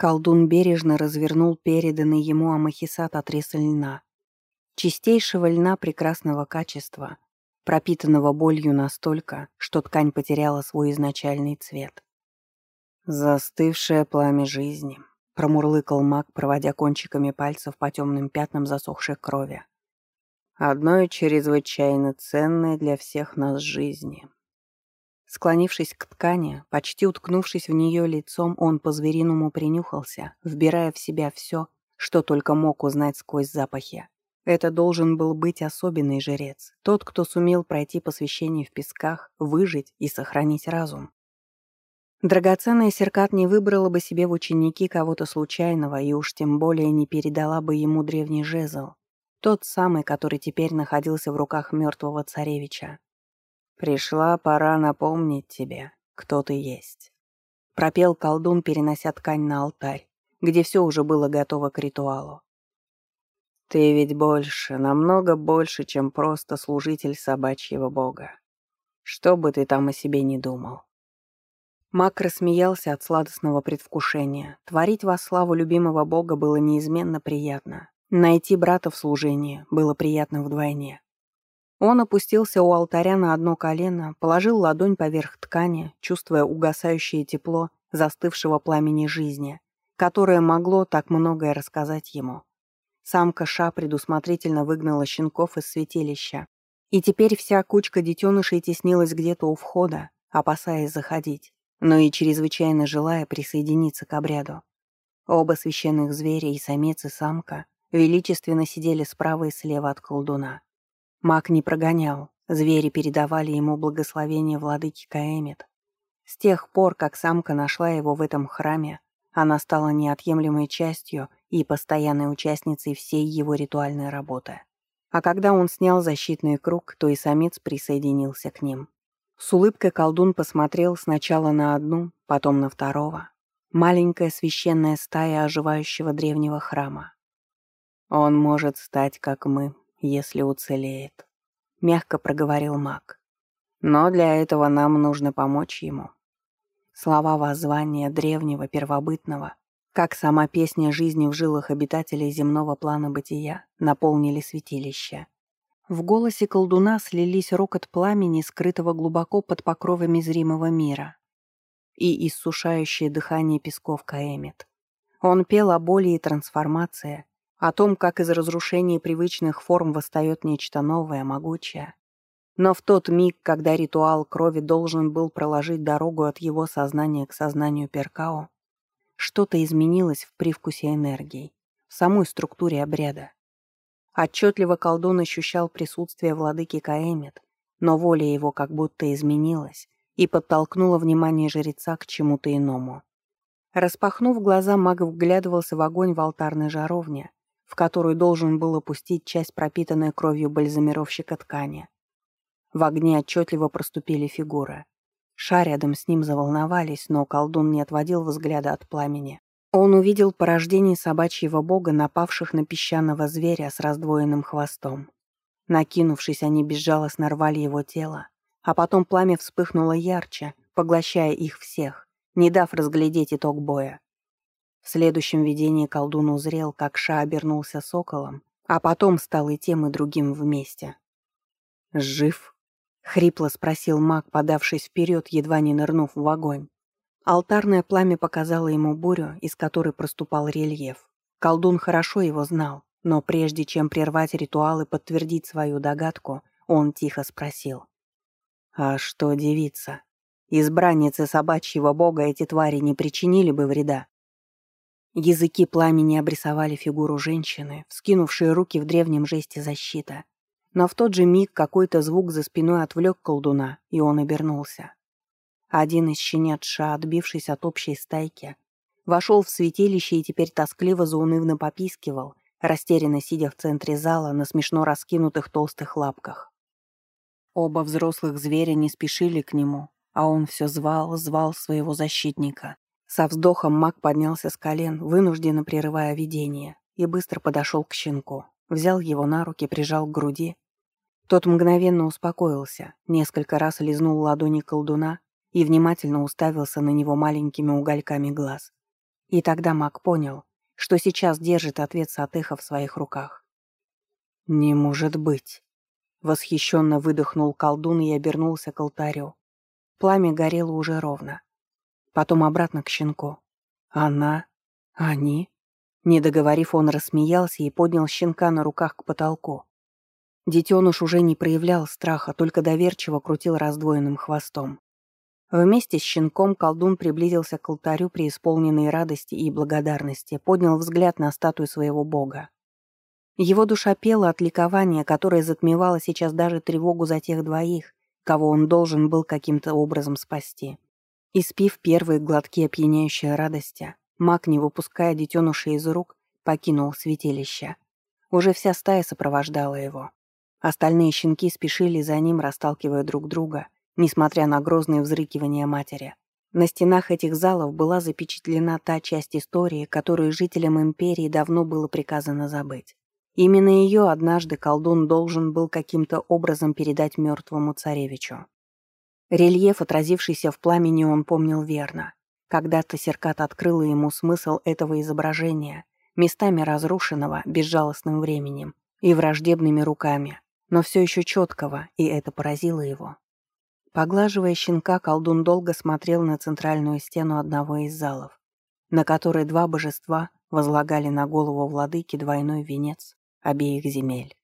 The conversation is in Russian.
Колдун бережно развернул переданный ему амахисат отрез льна. Чистейшего льна прекрасного качества, пропитанного болью настолько, что ткань потеряла свой изначальный цвет. «Застывшее пламя жизни», — промурлыкал маг, проводя кончиками пальцев по темным пятнам засохшей крови. «Одно и чрезвычайно ценное для всех нас жизни». Склонившись к ткани, почти уткнувшись в нее лицом, он по-звериному принюхался, вбирая в себя все, что только мог узнать сквозь запахи. Это должен был быть особенный жрец, тот, кто сумел пройти посвящение в песках, выжить и сохранить разум. Драгоценная Серкат не выбрала бы себе в ученики кого-то случайного и уж тем более не передала бы ему древний жезл, тот самый, который теперь находился в руках мертвого царевича. «Пришла пора напомнить тебе, кто ты есть», — пропел колдун, перенося ткань на алтарь, где все уже было готово к ритуалу. «Ты ведь больше, намного больше, чем просто служитель собачьего бога. Что бы ты там о себе не думал». Мак рассмеялся от сладостного предвкушения. Творить во славу любимого бога было неизменно приятно. Найти брата в служении было приятно вдвойне. Он опустился у алтаря на одно колено, положил ладонь поверх ткани, чувствуя угасающее тепло застывшего пламени жизни, которое могло так многое рассказать ему. Самка Ша предусмотрительно выгнала щенков из святилища, и теперь вся кучка детенышей теснилась где-то у входа, опасаясь заходить, но и чрезвычайно желая присоединиться к обряду. Оба священных зверя, и самец, и самка, величественно сидели справа и слева от колдуна. Маг не прогонял, звери передавали ему благословение владыки Каэмит. С тех пор, как самка нашла его в этом храме, она стала неотъемлемой частью и постоянной участницей всей его ритуальной работы. А когда он снял защитный круг, то и самец присоединился к ним. С улыбкой колдун посмотрел сначала на одну, потом на второго. Маленькая священная стая оживающего древнего храма. Он может стать, как мы, если уцелеет», — мягко проговорил маг. «Но для этого нам нужно помочь ему». Слова воззвания древнего, первобытного, как сама песня жизни в жилах обитателей земного плана бытия, наполнили святилище. В голосе колдуна слились рокот пламени, скрытого глубоко под покровами зримого мира, и иссушающее дыхание песков Каэмит. Он пел о боли и трансформации, о том, как из разрушения привычных форм восстает нечто новое, могучее. Но в тот миг, когда ритуал крови должен был проложить дорогу от его сознания к сознанию Перкао, что-то изменилось в привкусе энергии, в самой структуре обряда. Отчетливо колдун ощущал присутствие владыки Каэмит, но воля его как будто изменилась и подтолкнула внимание жреца к чему-то иному. Распахнув глаза, маг вглядывался в огонь в алтарной жаровне, в которую должен был опустить часть пропитанной кровью бальзамировщика ткани. В огне отчетливо проступили фигуры. Ша рядом с ним заволновались, но колдун не отводил взгляда от пламени. Он увидел порождение собачьего бога, напавших на песчаного зверя с раздвоенным хвостом. Накинувшись, они безжалостно рвали его тело, а потом пламя вспыхнуло ярче, поглощая их всех, не дав разглядеть итог боя. В следующем видении колдун узрел, как Ша обернулся соколом, а потом стал и тем, и другим вместе. «Жив?» — хрипло спросил маг, подавшись вперед, едва не нырнув в огонь. Алтарное пламя показало ему бурю, из которой проступал рельеф. Колдун хорошо его знал, но прежде чем прервать ритуал и подтвердить свою догадку, он тихо спросил. «А что девица? Избранницы собачьего бога эти твари не причинили бы вреда?» Языки пламени обрисовали фигуру женщины, вскинувшей руки в древнем жесте защита. Но в тот же миг какой-то звук за спиной отвлек колдуна, и он обернулся. Один из щенят Ша, отбившись от общей стайки, вошел в святилище и теперь тоскливо заунывно попискивал, растерянно сидя в центре зала на смешно раскинутых толстых лапках. Оба взрослых зверя не спешили к нему, а он все звал, звал своего защитника. Со вздохом маг поднялся с колен, вынужденно прерывая видение, и быстро подошел к щенку. Взял его на руки, прижал к груди. Тот мгновенно успокоился, несколько раз лизнул ладони колдуна и внимательно уставился на него маленькими угольками глаз. И тогда маг понял, что сейчас держит ответ Сатеха в своих руках. «Не может быть!» Восхищенно выдохнул колдун и обернулся к алтарю. Пламя горело уже ровно. Потом обратно к щенку. «Она? Они?» Не договорив, он рассмеялся и поднял щенка на руках к потолку. Детеныш уже не проявлял страха, только доверчиво крутил раздвоенным хвостом. Вместе с щенком колдун приблизился к алтарю при исполненной радости и благодарности, поднял взгляд на статую своего бога. Его душа пела от ликования, которое затмевало сейчас даже тревогу за тех двоих, кого он должен был каким-то образом спасти. Испив первые глотки опьяняющей радости, маг, не выпуская детеныша из рук, покинул святилище. Уже вся стая сопровождала его. Остальные щенки спешили за ним, расталкивая друг друга, несмотря на грозные взрыкивания матери. На стенах этих залов была запечатлена та часть истории, которую жителям империи давно было приказано забыть. Именно ее однажды колдун должен был каким-то образом передать мертвому царевичу. Рельеф, отразившийся в пламени, он помнил верно. Когда-то Серкат открыла ему смысл этого изображения, местами разрушенного безжалостным временем и враждебными руками, но все еще четкого, и это поразило его. Поглаживая щенка, колдун долго смотрел на центральную стену одного из залов, на которой два божества возлагали на голову владыки двойной венец обеих земель.